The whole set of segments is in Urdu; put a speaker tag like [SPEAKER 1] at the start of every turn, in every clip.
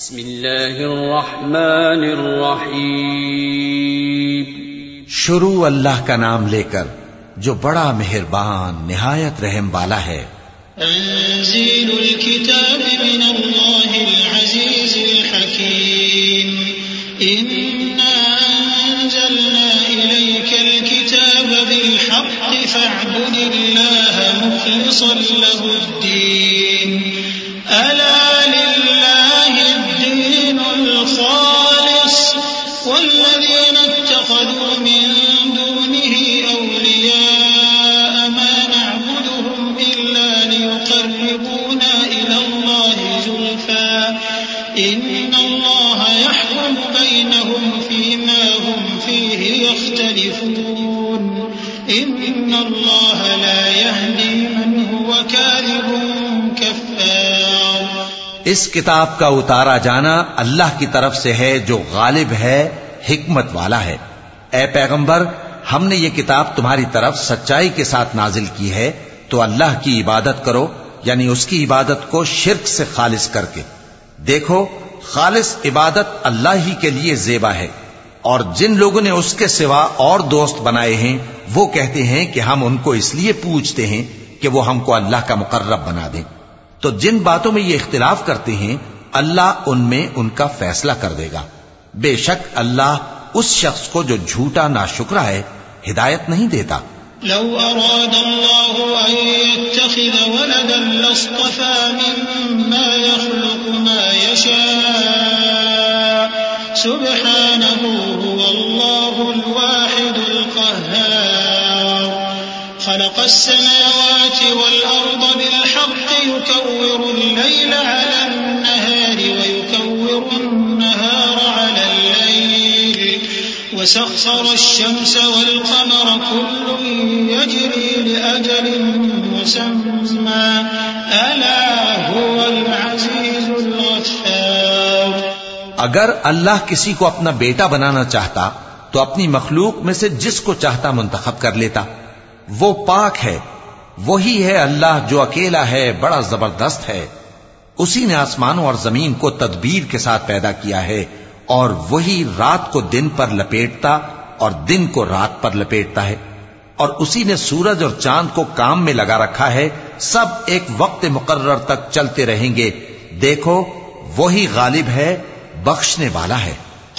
[SPEAKER 1] بسم الله الرحمن الرحيم.
[SPEAKER 2] شروع اللہ کا نام لے کر جو بڑا مہربان نہایت رحم والا ہے۔
[SPEAKER 3] تنزيل الكتاب من الله العزيز الحكيم. إنا أنزلنا إليك الكتاب بالحق فاعبد الله مخلصا له الدين. ألا لله الخالص والذين اتخذوا من دونه
[SPEAKER 2] اس کتاب کا اتارا جانا اللہ کی طرف سے ہے جو غالب ہے، حکمت والا ہے۔ اے پیغمبر، ہم نے یہ کتاب تمہاری طرف سچائی کے ساتھ نازل کی ہے، تو اللہ کی عبادت کرو یعنی اس کی عبادت کو شرک سے خالص کر کے۔ دیکھو، خالص عبادت اللہ ہی کے لیے زیبا ہے۔ اور جن لوگوں نے اس کے سوا اور دوست بنائے ہیں، وہ کہتے ہیں کہ ہم ان کو اس لیے پوچھتے ہیں کہ وہ ہم کو اللہ کا مقرب بنا دیں۔ تو جن باتوں میں یہ اختلاف کرتے ہیں، اللہ ان میں ان کا فیصلہ کر دے گا۔ بے شک اللہ اس شخص کو جو جھوٹا نا ہے، ہدایت نہیں دیتا۔
[SPEAKER 3] لو أراد الله أن يتخذ ولدا لاصطفى مما يخلق ما يشاء۔ سبحانه هو الله الواحد القهار۔ خلق السماوات والأرض بالحق، يكور الليل على النهار ويكور النهار على الليل. وسخر الشمس والقمر كل يجري لأجل مسمى. ألا هو العزيز الغفار.
[SPEAKER 2] اگر اللہ کسی کو اپنا بیٹا بنانا چاہتا، تو اپنی مخلوق میں سے جس کو چاہتا منتخب کر لیتا۔ وہ پاک ہے، وہی ہے اللہ جو اکیلا ہے، بڑا زبردست ہے۔ اسی نے آسمانوں اور زمین کو تدبیر کے ساتھ پیدا کیا ہے اور وہی رات کو دن پر لپیٹتا اور دن کو رات پر لپیٹتا ہے۔ اور اسی نے سورج اور چاند کو کام میں لگا رکھا ہے، سب ایک وقت مقرر تک چلتے رہیں گے۔ دیکھو، وہی غالب ہے، بخشنے والا ہے۔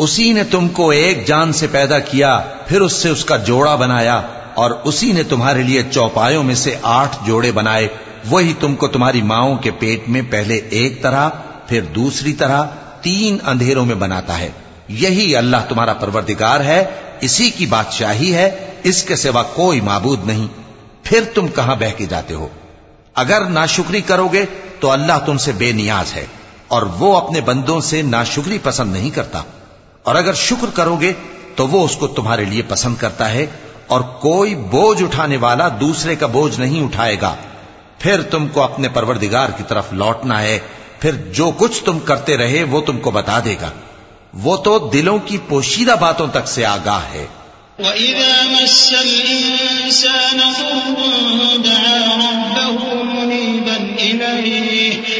[SPEAKER 2] اسی نے تم کو ایک جان سے پیدا کیا، پھر اس سے اس کا جوڑا بنایا، اور اسی نے تمہارے لیے چوپایوں میں سے آٹھ جوڑے بنائے۔ وہی تم کو تمہاری ماؤں کے پیٹ میں پہلے ایک طرح، پھر دوسری طرح، تین اندھیروں میں بناتا ہے۔ یہی اللہ تمہارا پروردگار ہے، اسی کی بادشاہی ہے، اس کے سوا کوئی معبود نہیں۔ پھر تم کہاں بہ کے جاتے ہو؟ اگر ناشکری کرو گے تو اللہ تم سے بے نیاز ہے، اور وہ اپنے بندوں سے ناشکری پسند نہیں کرتا۔ اور اگر شکر کرو گے تو وہ اس کو تمہارے لیے پسند کرتا ہے اور کوئی بوجھ اٹھانے والا دوسرے کا بوجھ نہیں اٹھائے گا۔ پھر تم کو اپنے پروردگار کی طرف لوٹنا ہے۔ پھر جو کچھ تم کرتے رہے وہ تم کو بتا دے گا۔ وہ تو دلوں کی پوشیدہ باتوں تک سے آگاہ ہے۔
[SPEAKER 3] وَإِذَا مَسَّ الْإِنسَانَ ضُرٌّ دَعَا رَبَّهُ مُنِيبًا إِلَيْهِ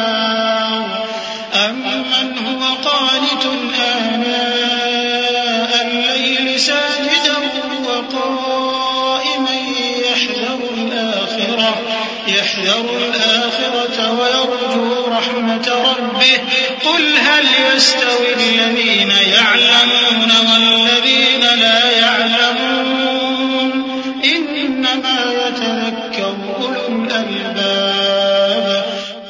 [SPEAKER 3] يحذر الآخرة ويرجو رحمة ربه. قل هل يستوي الذين يعلمون والذين لا يعلمون؟ إنما يتذكر أولو الألباب.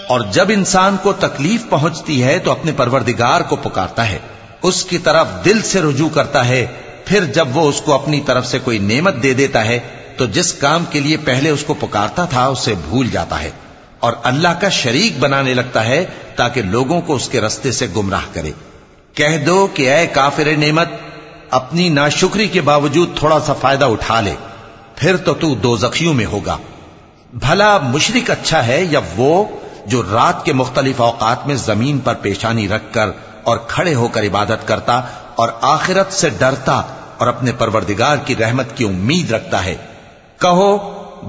[SPEAKER 2] اور جب انسان کو تکلیف پہنچتی ہے تو اپنے پروردگار کو پکارتا ہے. اس کی طرف دل سے رجوع کرتا ہے، پھر جب وہ اس کو اپنی طرف سے کوئی نعمت دے دیتا ہے تو جس کام کے لیے پہلے اس کو پکارتا تھا، اسے بھول جاتا ہے اور اللہ کا شریک بنانے لگتا ہے تاکہ لوگوں کو اس کے رستے سے گمراہ کرے۔ کہہ دو کہ اے کافر نعمت، اپنی ناشکری کے باوجود تھوڑا سا فائدہ اٹھا لے، پھر تو تو دو زخیوں میں ہوگا۔ بھلا مشرک اچھا ہے یا وہ جو رات کے مختلف اوقات میں زمین پر پیشانی رکھ کر اور کھڑے ہو کر عبادت کرتا اور آخرت سے ڈرتا اور اپنے پروردگار کی رحمت کی امید رکھتا ہے۔ کہو،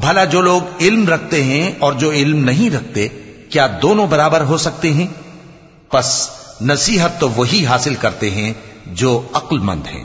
[SPEAKER 2] بھلا جو لوگ علم رکھتے ہیں اور جو علم نہیں رکھتے، کیا دونوں برابر ہو سکتے ہیں؟ پس نصیحت تو وہی حاصل کرتے ہیں جو عقل مند ہیں۔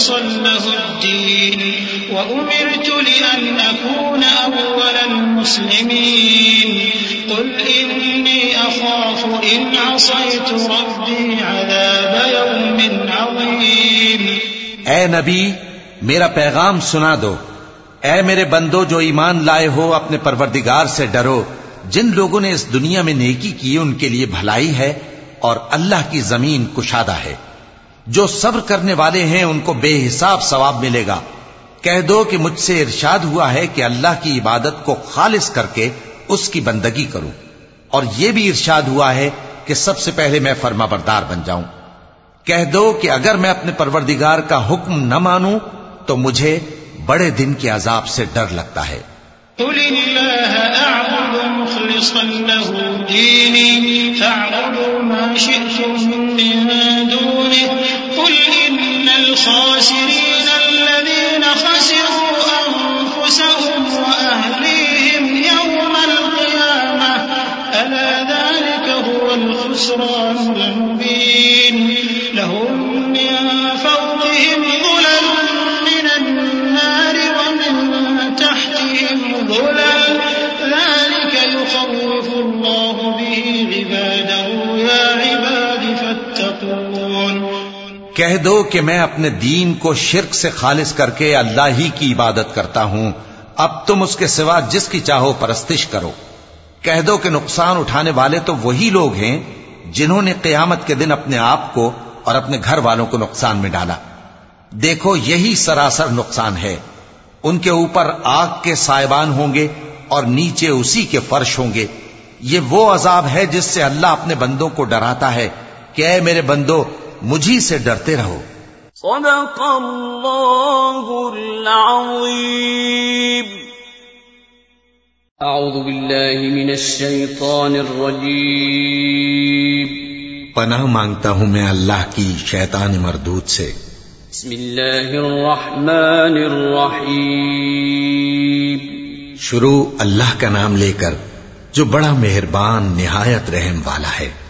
[SPEAKER 3] مخلصا له الدين وأمرت لأن أكون أول المسلمين. قل إني أخاف إن عصيت ربي عذاب يوم عظيم.
[SPEAKER 2] اے نبی، میرا پیغام سنا دو۔ اے میرے بندو، جو ایمان لائے ہو، اپنے پروردگار سے ڈرو۔ جن لوگوں نے اس دنیا میں نیکی کی، ان کے لیے بھلائی ہے اور اللہ کی زمین کشادہ ہے۔ جو صبر کرنے والے ہیں، ان کو بے حساب ثواب ملے گا۔ کہہ دو کہ مجھ سے ارشاد ہوا ہے کہ اللہ کی عبادت کو خالص کر کے اس کی بندگی کروں۔ اور یہ بھی ارشاد ہوا ہے کہ سب سے پہلے میں فرما بردار بن جاؤں۔ کہہ دو کہ اگر میں اپنے پروردگار کا حکم نہ مانوں، تو مجھے بڑے دن کے عذاب سے ڈر لگتا ہے۔
[SPEAKER 3] قل الله أعبد مخلصا له ديني، فاعبدوا ما شئتم من دونه الخاسرين الذين خسروا أنفسهم وأهليهم يوم القيامة. ألا ذلك هو الخسران.
[SPEAKER 2] کہہ دو کہ میں اپنے دین کو شرک سے خالص کر کے اللہ ہی کی عبادت کرتا ہوں۔ اب تم اس کے سوا جس کی چاہو پرستش کرو۔ کہہ دو کہ نقصان اٹھانے والے تو وہی لوگ ہیں جنہوں نے قیامت کے دن اپنے آپ کو اور اپنے گھر والوں کو نقصان میں ڈالا۔ دیکھو، یہی سراسر نقصان ہے۔ ان کے اوپر آگ کے سائبان ہوں گے اور نیچے اسی کے فرش ہوں گے۔ یہ وہ عذاب ہے جس سے اللہ اپنے بندوں کو ڈراتا ہے کہ اے میرے بندو مجھی سے ڈرتے رہو۔
[SPEAKER 1] صدق الله العظيم أعوذ بالله من الشيطان الرجيم
[SPEAKER 2] پناہ مانگتا ہوں میں اللہ کی شیطان مردود سے۔
[SPEAKER 1] بسم الله الرحمن الرحيم
[SPEAKER 2] شروع اللہ کا نام لے کر جو بڑا مہربان نہایت رحم والا ہے۔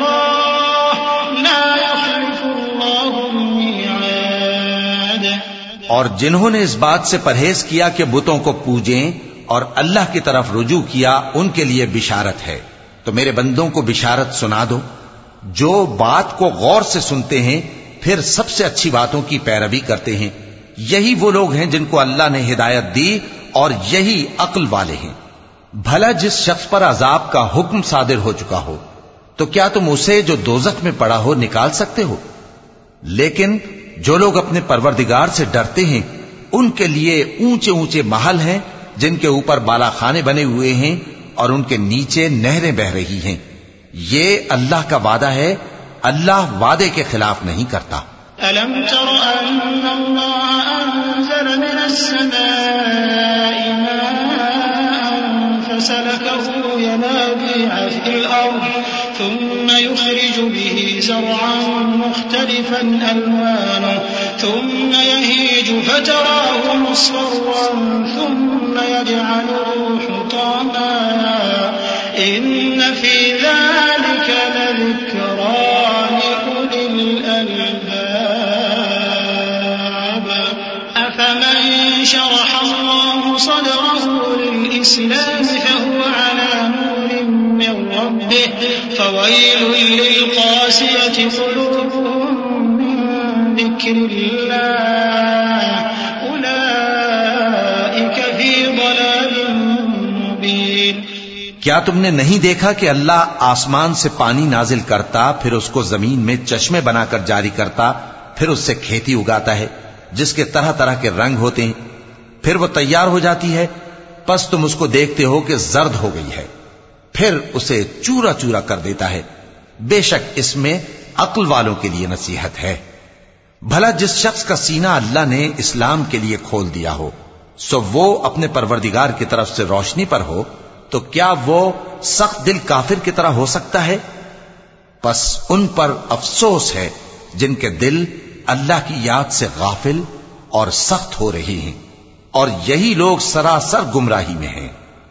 [SPEAKER 2] اور جنہوں نے اس بات سے پرہیز کیا کہ بتوں کو پوجیں اور اللہ کی طرف رجوع کیا، ان کے لیے بشارت ہے۔ تو میرے بندوں کو بشارت سنا دو۔ جو بات کو غور سے سنتے ہیں، پھر سب سے اچھی باتوں کی پیروی کرتے ہیں۔ یہی وہ لوگ ہیں جن کو اللہ نے ہدایت دی اور یہی عقل والے ہیں۔ بھلا جس شخص پر عذاب کا حکم صادر ہو چکا ہو، تو کیا تم اسے جو دوزخ میں پڑا ہو نکال سکتے ہو؟ لیکن جو لوگ اپنے پروردگار سے ڈرتے ہیں، ان کے لیے اونچے اونچے محل ہیں، جن کے اوپر بالا خانے بنے ہوئے ہیں اور ان کے نیچے نہریں بہ رہی ہیں۔ یہ اللہ کا وعدہ ہے، اللہ وعدے کے خلاف نہیں کرتا۔
[SPEAKER 3] ألم تر أن الله أنزل من السماء ماء فسلكه ينابيع في الأرض يخرج به زرعا مختلفا ألوانه ثم يهيج فتراه مصفرا ثم يجعله حطاما إن في ذلك
[SPEAKER 2] کیا تم نے نہیں دیکھا کہ اللہ آسمان سے پانی نازل کرتا، پھر اس کو زمین میں چشمے بنا کر جاری کرتا، پھر اس سے کھیتی اگاتا ہے، جس کے طرح طرح کے رنگ ہوتے ہیں، پھر وہ تیار ہو جاتی ہے، پس تم اس کو دیکھتے ہو کہ زرد ہو گئی ہے، پھر اسے چورا چورا کر دیتا ہے۔ بے شک اس میں عقل والوں کے لیے نصیحت ہے۔ بھلا جس شخص کا سینہ اللہ نے اسلام کے لیے کھول دیا ہو، سو وہ اپنے پروردگار کی طرف سے روشنی پر ہو، تو کیا وہ سخت دل کافر کی طرح ہو سکتا ہے؟ پس ان پر افسوس ہے جن کے دل اللہ کی یاد سے غافل اور سخت ہو رہی ہیں، اور یہی لوگ سراسر گمراہی میں ہیں۔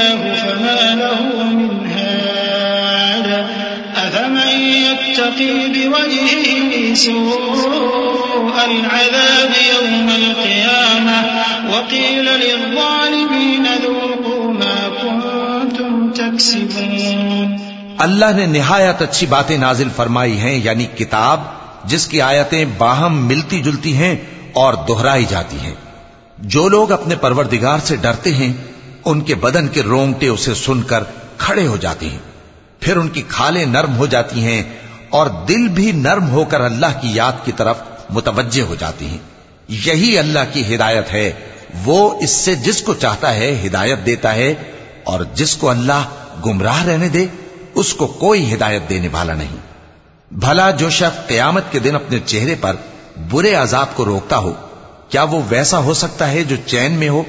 [SPEAKER 3] يضلل فما له من هاد أفمن يتقي بوجهه سوء العذاب يوم القيامة وقيل للظالمين ذوقوا ما كنتم تكسبون
[SPEAKER 2] اللہ نے نہایت اچھی باتیں نازل فرمائی ہیں یعنی کتاب، جس کی آیتیں باہم ملتی جلتی ہیں اور دہرائی جاتی ہیں۔ جو لوگ اپنے پروردگار سے ڈرتے ہیں ان کے بدن کے رونگٹے اسے سن کر کھڑے ہو جاتے ہیں۔ پھر ان کی کھالیں نرم ہو جاتی ہیں اور دل بھی نرم ہو کر اللہ کی یاد کی طرف متوجہ ہو جاتی ہیں۔ یہی اللہ کی ہدایت ہے۔ وہ اس سے جس کو چاہتا ہے ہدایت دیتا ہے اور جس کو اللہ گمراہ رہنے دے، اس کو کوئی ہدایت دینے والا نہیں۔ بھلا جو شخص قیامت کے دن اپنے چہرے پر برے عذاب کو روکتا ہو، کیا وہ ویسا ہو سکتا ہے جو چین میں ہو؟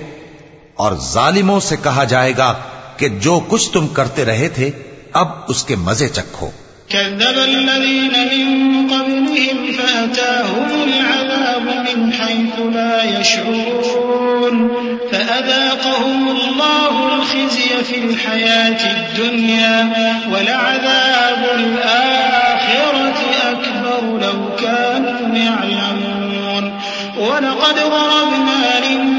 [SPEAKER 2] اور ظالموں سے کہا جائے گا کہ جو کچھ تم کرتے رہے تھے، اب اس کے مزے چکھو۔
[SPEAKER 3] كذب الذين من قبلهم فأتاهم العذاب من حيث لا يشعرون فأذاقهم الله الخزي في الحياة الدنيا ولعذاب الآخرة أكبر لو كانوا يعلمون ولقد ضربنا للناس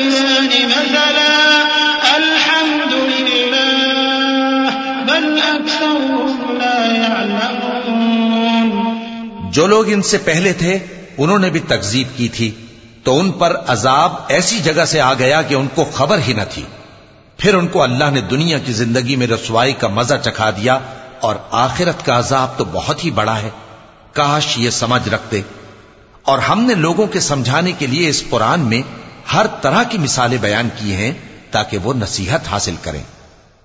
[SPEAKER 2] جو لوگ ان سے پہلے تھے، انہوں نے بھی تکذیب کی تھی۔ تو ان پر عذاب ایسی جگہ سے آ گیا کہ ان کو خبر ہی نہ تھی۔ پھر ان کو اللہ نے دنیا کی زندگی میں رسوائی کا مزہ چکھا دیا اور آخرت کا عذاب تو بہت ہی بڑا ہے۔ کاش یہ سمجھ رکھتے۔ اور ہم نے لوگوں کے سمجھانے کے لیے اس قرآن میں ہر طرح کی مثالیں بیان کی ہیں تاکہ وہ نصیحت حاصل کریں۔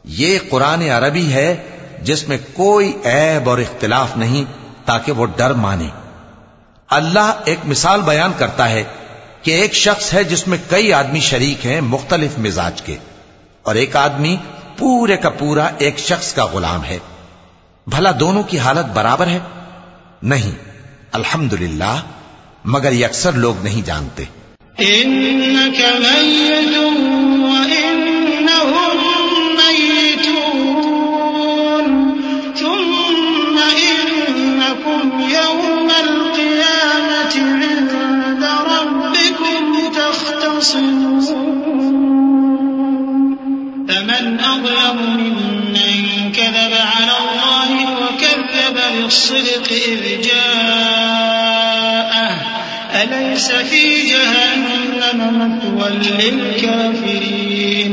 [SPEAKER 2] یہ قرآن عربی ہے جس میں کوئی عیب اور اختلاف نہیں۔ تاکہ وہ ڈر مانے۔ اللہ ایک مثال بیان کرتا ہے کہ ایک شخص ہے جس میں کئی آدمی شریک ہیں مختلف مزاج کے، اور ایک آدمی پورے کا پورا ایک شخص کا غلام ہے۔ بھلا دونوں کی حالت برابر ہے؟ نہیں، الحمدللہ، مگر یہ اکثر لوگ نہیں جانتے۔
[SPEAKER 3] وكذب بالصدق إذ جاءه. أليس في جهنم مثوى للكافرين؟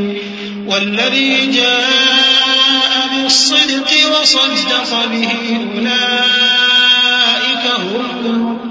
[SPEAKER 3] والذي جاء بالصدق وصدق به أولئك هم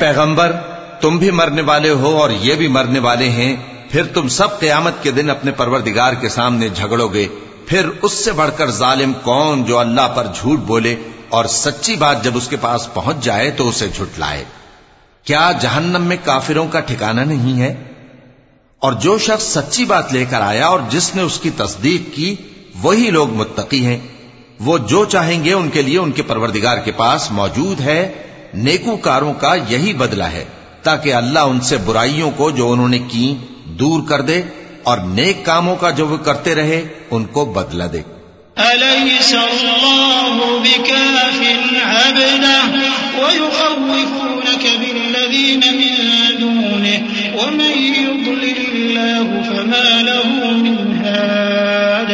[SPEAKER 2] پیغمبر، تم بھی مرنے والے ہو اور یہ بھی مرنے والے ہیں، پھر تم سب قیامت کے دن اپنے پروردگار کے سامنے جھگڑو گے، پھر اس سے بڑھ کر ظالم کون جو اللہ پر جھوٹ بولے اور سچی بات جب اس کے پاس پہنچ جائے تو اسے جھٹلائے کیا جہنم میں کافروں کا ٹھکانہ نہیں ہے؟ اور جو شخص سچی بات لے کر آیا اور جس نے اس کی تصدیق کی، وہی لوگ متقی ہیں۔ وہ جو چاہیں گے ان کے لیے ان کے پروردگار کے پاس موجود ہے۔ نیکوکاروں کا یہی بدلہ ہے، تاکہ اللہ ان سے برائیوں کو جو انہوں نے کی دور کر دے اور نیک کاموں کا جو وہ کرتے رہے، ان کو بدلہ دے۔
[SPEAKER 3] أليس الله بكاف عبده؟ ويخوفونك بالذين من دونه، ومن يضلل الله فما له من هاد،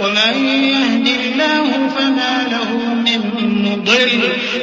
[SPEAKER 3] ومن يهد الله فما له من مضل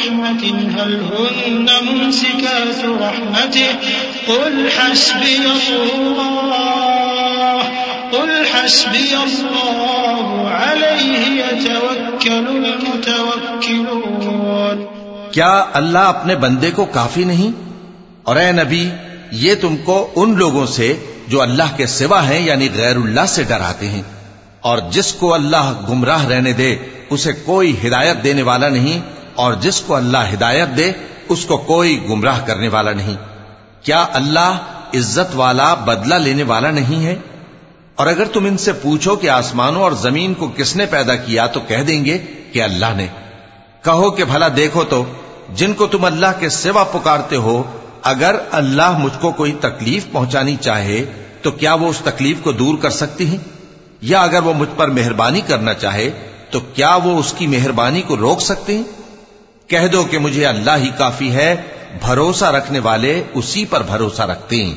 [SPEAKER 3] برحمة هل هن ممسكات رحمته؟ قل حسبي الله، قل حسبي الله، عليه يتوكل المتوكلون.
[SPEAKER 2] کیا اللہ اپنے بندے کو کافی نہیں؟ اور اے نبی، یہ تم کو ان لوگوں سے جو اللہ کے سوا ہیں یعنی غیر اللہ سے ڈراتے ہیں۔ اور جس کو اللہ گمراہ رہنے دے، اسے کوئی ہدایت دینے والا نہیں اور جس کو اللہ ہدایت دے، اس کو کوئی گمراہ کرنے والا نہیں۔ کیا اللہ عزت والا بدلہ لینے والا نہیں ہے؟ اور اگر تم ان سے پوچھو کہ آسمانوں اور زمین کو کس نے پیدا کیا، تو کہہ دیں گے کہ اللہ نے۔ کہو کہ بھلا دیکھو تو، جن کو تم اللہ کے سوا پکارتے ہو، اگر اللہ مجھ کو کوئی تکلیف پہنچانی چاہے، تو کیا وہ اس تکلیف کو دور کر سکتی ہیں؟ یا اگر وہ مجھ پر مہربانی کرنا چاہے، تو کیا وہ اس کی مہربانی کو روک سکتے ہیں؟ کہہ دو کہ مجھے اللہ ہی کافی ہے، بھروسہ رکھنے والے اسی پر بھروسہ رکھتے ہیں۔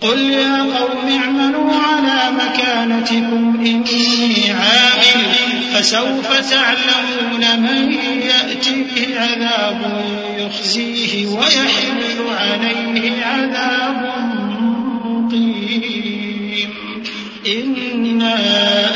[SPEAKER 3] قل يا قوم اعملوا على مكانتكم إني عامل فسوف تعلمون من يأتيه عذاب يخزيه ويحل عليه عذاب مقيم۔ إنا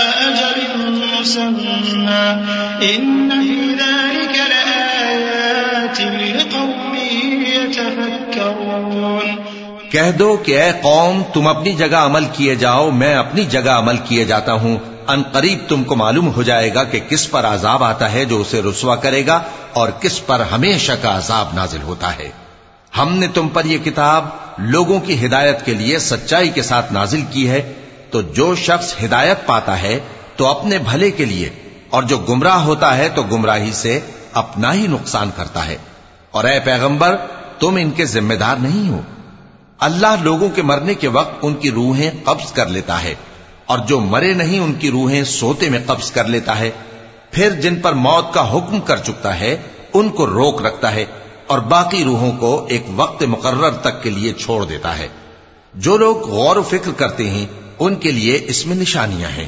[SPEAKER 3] مسمى إن في ذلك لآيات لقوم يتفكرون.
[SPEAKER 2] کہہ دو کہ اے قوم، تم اپنی جگہ عمل کیے جاؤ، میں اپنی جگہ عمل کیے جاتا ہوں۔ ان قریب تم کو معلوم ہو جائے گا کہ کس پر عذاب آتا ہے جو اسے رسوا کرے گا اور کس پر ہمیشہ کا عذاب نازل ہوتا ہے۔ ہم نے تم پر یہ کتاب لوگوں کی ہدایت کے لیے سچائی کے ساتھ نازل کی ہے۔ تو جو شخص ہدایت پاتا ہے تو اپنے بھلے کے لیے، اور جو گمراہ ہوتا ہے تو گمراہی سے اپنا ہی نقصان کرتا ہے۔ اور اے پیغمبر، تم ان کے ذمہ دار نہیں ہو۔ اللہ لوگوں کے مرنے کے وقت ان کی روحیں قبض کر لیتا ہے، اور جو مرے نہیں ان کی روحیں سوتے میں قبض کر لیتا ہے۔ پھر جن پر موت کا حکم کر چکتا ہے، ان کو روک رکھتا ہے، اور باقی روحوں کو ایک وقت مقرر تک کے لیے چھوڑ دیتا ہے۔ جو لوگ غور و فکر کرتے ہیں، ان کے لیے اس میں نشانیاں ہیں۔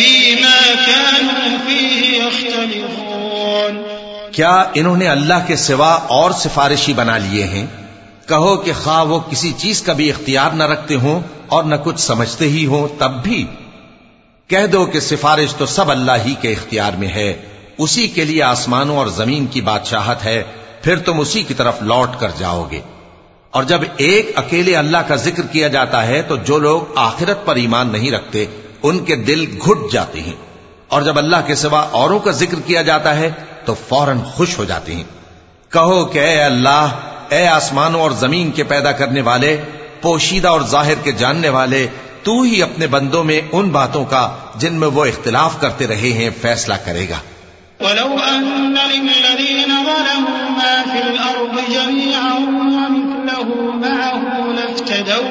[SPEAKER 3] فيما كانوا فيه يختلفون.
[SPEAKER 2] کیا انہوں نے اللہ کے سوا اور سفارشی بنا لیے ہیں؟ کہو کہ خواہ وہ کسی چیز کا بھی اختیار نہ رکھتے ہوں اور نہ کچھ سمجھتے ہی ہوں، تب بھی کہہ دو کہ سفارش تو سب اللہ ہی کے اختیار میں ہے۔ اسی کے لیے آسمانوں اور زمین کی بادشاہت ہے، پھر تم اسی کی طرف لوٹ کر جاؤ گے۔ اور جب ایک اکیلے اللہ کا ذکر کیا جاتا ہے تو جو لوگ آخرت پر ایمان نہیں رکھتے ان کے دل گھٹ جاتے ہیں۔ اور جب اللہ کے سوا اوروں کا ذکر کیا جاتا ہے، تو فوراً خوش ہو جاتے ہیں۔ کہو کہ اے اللہ، اے آسمانوں اور زمین کے پیدا کرنے والے، پوشیدہ اور ظاہر کے جاننے والے، تو ہی اپنے بندوں میں ان باتوں کا جن میں وہ اختلاف کرتے رہے ہیں، فیصلہ کرے گا۔
[SPEAKER 3] ولو أن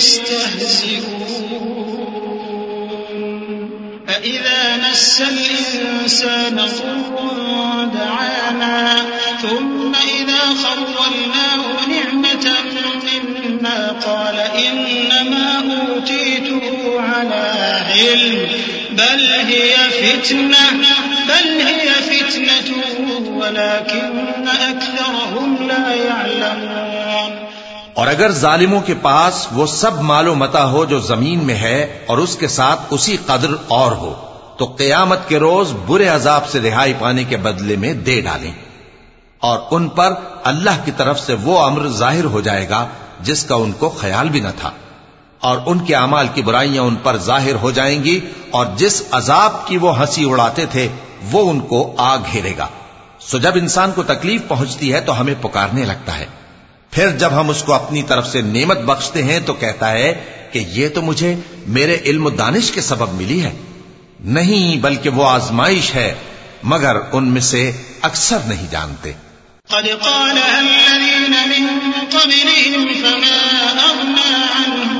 [SPEAKER 3] يستهزئون. فإذا مس الإنسان ضر دعانا ثم إذا خولناه نعمة منا قال إنما أوتيته على علم بل هي فتنة بل هي فتنة ولكن أكثرهم لا يعلمون.
[SPEAKER 2] اور اگر ظالموں کے پاس وہ سب مال و متا ہو جو زمین میں ہے اور اس کے ساتھ اسی قدر اور ہو، تو قیامت کے روز برے عذاب سے رہائی پانے کے بدلے میں دے ڈالیں۔ اور ان پر اللہ کی طرف سے وہ امر ظاہر ہو جائے گا جس کا ان کو خیال بھی نہ تھا۔ اور ان کے اعمال کی برائیاں ان پر ظاہر ہو جائیں گی اور جس عذاب کی وہ ہنسی اڑاتے تھے، وہ ان کو آ گھیرے گا۔ سو جب انسان کو تکلیف پہنچتی ہے تو ہمیں پکارنے لگتا ہے۔ پھر جب ہم اس کو اپنی طرف سے نعمت بخشتے ہیں تو کہتا ہے کہ یہ تو مجھے میرے علم و دانش کے سبب ملی ہے۔ نہیں بلکہ وہ آزمائش ہے، مگر ان میں سے اکثر نہیں جانتے۔
[SPEAKER 3] قد قالها الذين من قبلهم فما أغنى عنهم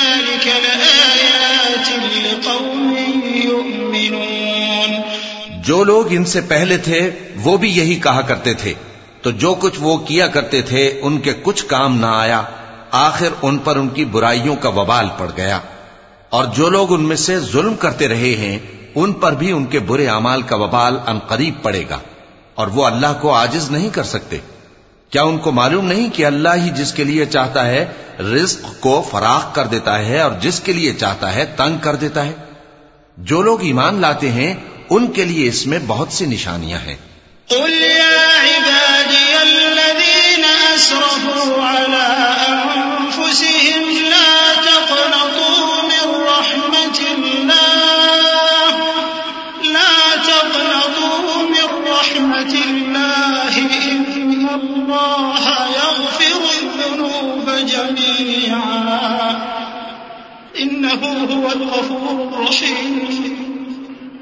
[SPEAKER 2] جو لوگ ان سے پہلے تھے، وہ بھی یہی کہا کرتے تھے۔ تو جو کچھ وہ کیا کرتے تھے، ان کے کچھ کام نہ آیا۔ آخر ان پر ان کی برائیوں کا وبال پڑ گیا۔ اور جو لوگ ان میں سے ظلم کرتے رہے ہیں، ان پر بھی ان کے برے اعمال کا وبال ان قریب پڑے گا۔ اور وہ اللہ کو آجز نہیں کر سکتے۔ کیا ان کو معلوم نہیں کہ اللہ ہی جس کے لیے چاہتا ہے، رزق کو فراخ کر دیتا ہے اور جس کے لیے چاہتا ہے، تنگ کر دیتا ہے؟ جو لوگ ایمان لاتے ہیں ان کے لیے اس میں بہت سی نشانیاں ہیں۔
[SPEAKER 3] قل يا عبادي الذين أسرفوا على أنفسهم لا تقنطوا من رحمة الله، لا تقنطوا من رحمة الله، إن الله يغفر الذنوب جميعا، إنه هو الغفور الرحيم۔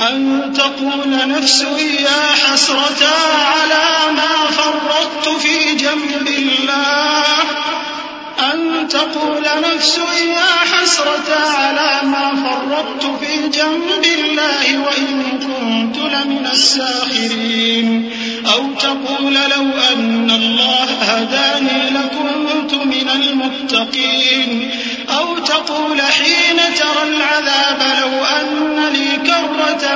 [SPEAKER 3] أن تقول نفس يا حسرة على ما فرطت في جنب الله. أن تقول نفس يا حسرة على ما فرطت في جنب الله وإن كنت لمن الساخرين. أو تقول لو أن الله هداني لكنت من المتقين. أو تقول حين ترى العذاب لو أن لي كرة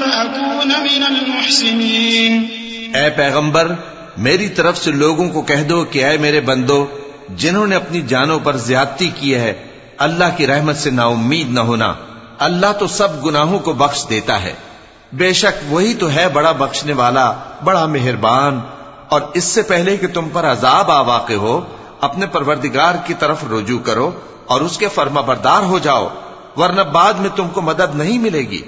[SPEAKER 3] فأكون من المحسنين.
[SPEAKER 2] اے پیغمبر میری طرف سے لوگوں کو کہہ دو کہ اے میرے بندو جنہوں نے اپنی جانوں پر زیادتی کی ہے، اللہ کی رحمت سے نا امید نہ ہونا۔ اللہ تو سب گناہوں کو بخش دیتا ہے۔ بے شک وہی تو ہے بڑا بخشنے والا، بڑا مہربان۔ اور اس سے پہلے کہ تم پر عذاب آ واقع ہو، اپنے پروردگار کی طرف رجوع کرو اور اس کے فرما بردار ہو جاؤ، ورنہ بعد میں تم کو مدد نہیں ملے گی۔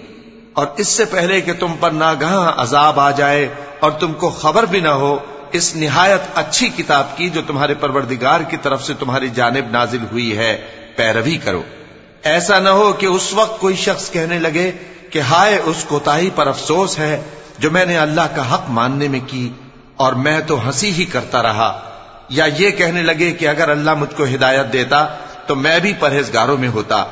[SPEAKER 2] اور اس سے پہلے کہ تم پر ناگہاں عذاب آ جائے اور تم کو خبر بھی نہ ہو اس نہایت اچھی کتاب کی جو تمہارے پروردگار کی طرف سے تمہاری جانب نازل ہوئی ہے، پیروی کرو۔ ایسا نہ ہو کہ اس وقت کوئی شخص کہنے لگے کہ ہائے، اس کوتاہی پر افسوس ہے جو میں نے اللہ کا حق ماننے میں کی اور میں تو ہنسی ہی کرتا رہا۔ یا یہ کہنے لگے کہ اگر اللہ مجھ کو ہدایت دیتا تو میں بھی پرہیزگاروں میں ہوتا۔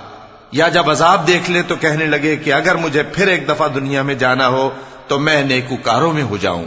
[SPEAKER 2] یا جب عذاب دیکھ لے تو کہنے لگے کہ اگر مجھے پھر ایک دفعہ دنیا میں جانا ہو تو میں نیکوکاروں میں ہو جاؤں۔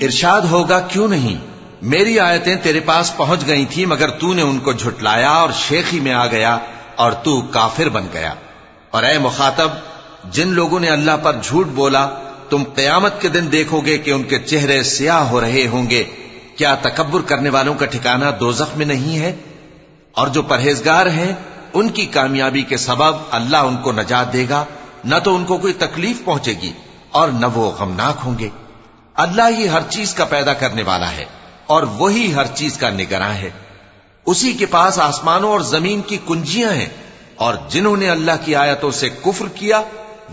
[SPEAKER 2] ارشاد ہوگا، کیوں نہیں؟ میری آیتیں تیرے پاس پہنچ گئی تھی مگر تو نے ان کو جھٹلایا اور شیخی میں آ گیا اور تو کافر بن گیا۔ اور اے مخاطب، جن لوگوں نے اللہ پر جھوٹ بولا، تم قیامت کے دن دیکھو گے کہ ان کے چہرے سیاہ ہو رہے ہوں گے۔ کیا تکبر کرنے والوں کا ٹھکانہ دوزخ میں نہیں ہے؟ اور جو پرہیزگار ہیں، ان کی کامیابی کے سبب اللہ ان کو نجات دے گا، نہ تو ان کو کوئی تکلیف پہنچے گی اور نہ وہ غمناک ہوں گے۔ اللہ ہی ہر چیز کا پیدا کرنے والا ہے اور وہی ہر چیز کا نگراں ہے۔ اسی کے پاس آسمانوں اور زمین کی کنجیاں ہیں اور جنہوں نے اللہ کی آیتوں سے کفر کیا،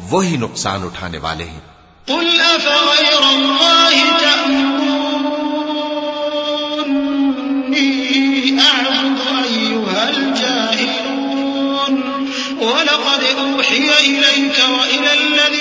[SPEAKER 2] وہی نقصان اٹھانے والے ہیں۔
[SPEAKER 3] قل أفغير الله ولقد أوحي إليك وإلى الذين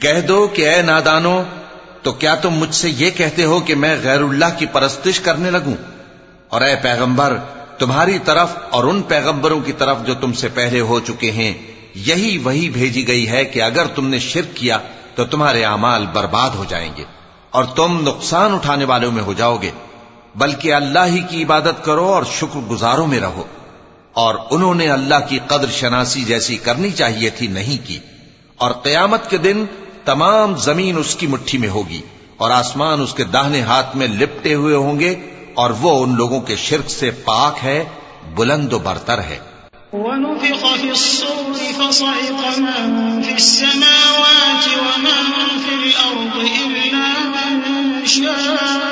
[SPEAKER 2] کہہ دو کہ اے نادانو تو کیا تم مجھ سے یہ کہتے ہو کہ میں غیر اللہ کی پرستش کرنے لگوں؟ اور اے پیغمبر، تمہاری طرف اور ان پیغمبروں کی طرف جو تم سے پہلے ہو چکے ہیں، یہی وہی بھیجی گئی ہے کہ اگر تم نے شرک کیا، تو تمہارے اعمال برباد ہو جائیں گے، اور تم نقصان اٹھانے والوں میں ہو جاؤ گے۔ بلکہ اللہ ہی کی عبادت کرو اور شکر گزاروں میں رہو۔ اور انہوں نے اللہ کی قدر شناسی جیسی کرنی چاہیے تھی نہیں کی۔ اور قیامت کے دن تمام زمین اس کی مٹھی میں ہوگی اور آسمان اس کے داہنے ہاتھ میں لپٹے ہوئے ہوں گے اور وہ ان لوگوں کے شرک سے پاک ہے، بلند و برتر ہے۔
[SPEAKER 3] ونفخ في الصور فصعق من في السماوات ومن في الأرض إلا من شاء.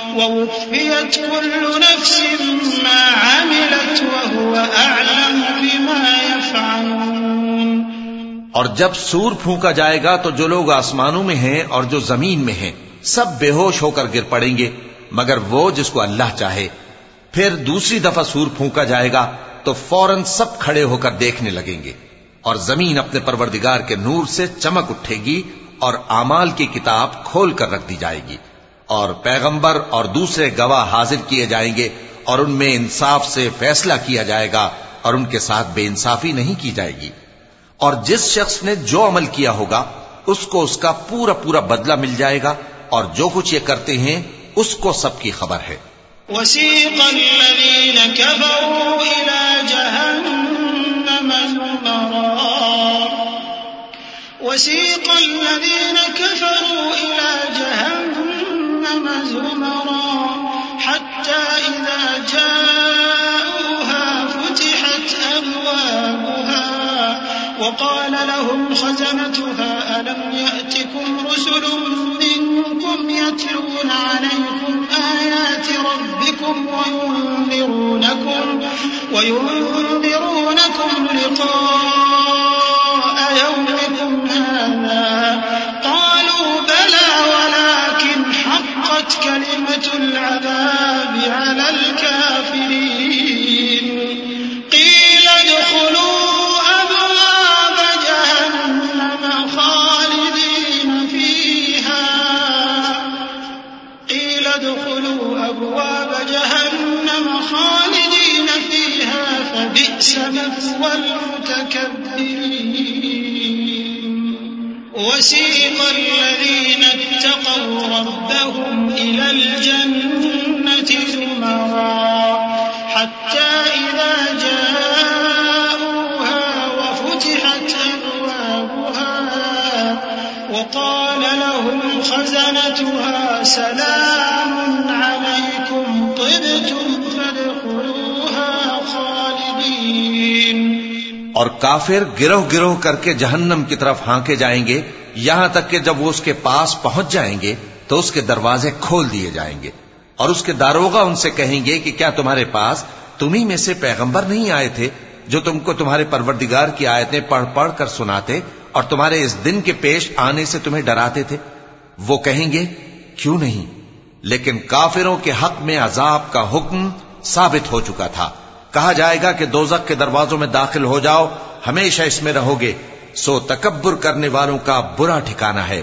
[SPEAKER 3] ووفيت كل نفس ما عملت وهو أعلم بما يفعلون
[SPEAKER 2] اور جب سور پھونکا جائے گا تو جو لوگ آسمانوں میں ہیں اور جو زمین میں ہیں، سب بے ہوش ہو کر گر پڑیں گے، مگر وہ جس کو اللہ چاہے۔ پھر دوسری دفعہ سور پھونکا جائے گا تو فوراً سب کھڑے ہو کر دیکھنے لگیں گے۔ اور زمین اپنے پروردگار کے نور سے چمک اٹھے گی اور اعمال کی کتاب کھول کر رکھ دی جائے گی۔ اور پیغمبر اور دوسرے گواہ حاضر کیے جائیں گے اور ان میں انصاف سے فیصلہ کیا جائے گا اور ان کے ساتھ بے انصافی نہیں کی جائے گی۔ اور جس شخص نے جو عمل کیا ہوگا، اس کو اس کا پورا پورا بدلہ مل جائے گا اور جو کچھ یہ کرتے ہیں، اس کو سب کی خبر ہے۔
[SPEAKER 3] وسيق الذين كفروا إلى جهنم زمرا وسيق الذين كفروا إلى جهنم زمرا حتى إذا جاءوها فتحت أبوابها وقال لهم خزنتها ألم يأتكم رسل وسيق الذين اتقوا ربهم إلى الجنة زمرا حتى إذا جاءوها وفتحت أبوابها وقال لهم خزنتها سلام عليكم طبتم فادخلوها خالدين
[SPEAKER 2] اور کافر گروہ گروہ کر کے جہنم کی طرف ہانکے جائیں گے یہاں تک کہ جب وہ اس کے پاس پہنچ جائیں گے تو اس کے دروازے کھول دیے جائیں گے اور اس کے داروغہ ان سے کہیں گے کہ کیا تمہارے پاس تمہیں میں سے پیغمبر نہیں آئے تھے جو تم کو تمہارے پروردگار کی آیتیں پڑھ پڑھ کر سناتے اور تمہارے اس دن کے پیش آنے سے تمہیں ڈراتے تھے؟ وہ کہیں گے، کیوں نہیں؟ لیکن کافروں کے حق میں عذاب کا حکم ثابت ہو چکا تھا۔ کہا جائے گا کہ دوزخ کے دروازوں میں داخل ہو جاؤ، ہمیشہ اس میں رہو گے۔ سو تکبر کرنے والوں کا برا ٹھکانہ ہے۔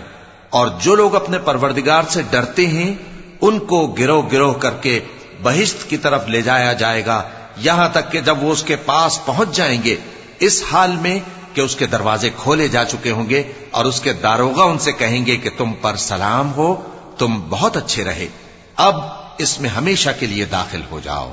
[SPEAKER 2] اور جو لوگ اپنے پروردگار سے ڈرتے ہیں، ان کو گروہ گروہ کر کے بہشت کی طرف لے جایا جائے گا۔ یہاں تک کہ جب وہ اس کے پاس پہنچ جائیں گے، اس حال میں کہ اس کے دروازے کھولے جا چکے ہوں گے اور اس کے داروغہ ان سے کہیں گے کہ تم پر سلام ہو، تم بہت اچھے رہے۔ اب اس میں ہمیشہ کے لیے داخل ہو جاؤ۔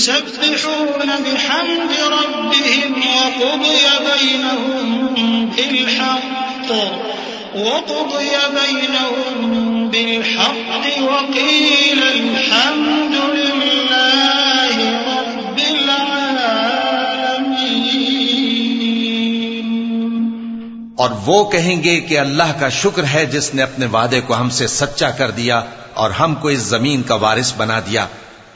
[SPEAKER 3] يسبحون بحمد ربهم وقضي بينهم بالحق وقضي بينهم بالحق وقيل الحمد لله رب العالمين.
[SPEAKER 2] اور وہ کہیں گے کہ اللہ کا شکر ہے جس نے اپنے وعدے کو ہم سے سچا کر دیا اور ہم کو اس زمین کا وارث بنا دیا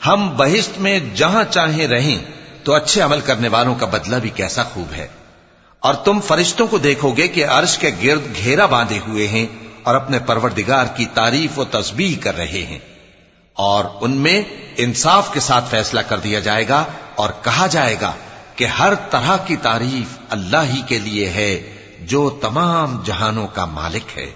[SPEAKER 2] ہم بہشت میں جہاں چاہیں رہیں، تو اچھے عمل کرنے والوں کا بدلہ بھی کیسا خوب ہے۔ اور تم فرشتوں کو دیکھو گے کہ عرش کے گرد گھیرا باندھے ہوئے ہیں اور اپنے پروردگار کی تعریف و تسبیح کر رہے ہیں۔ اور ان میں انصاف کے ساتھ فیصلہ کر دیا جائے گا اور کہا جائے گا کہ ہر طرح کی تعریف اللہ ہی کے لیے ہے، جو تمام جہانوں کا مالک ہے۔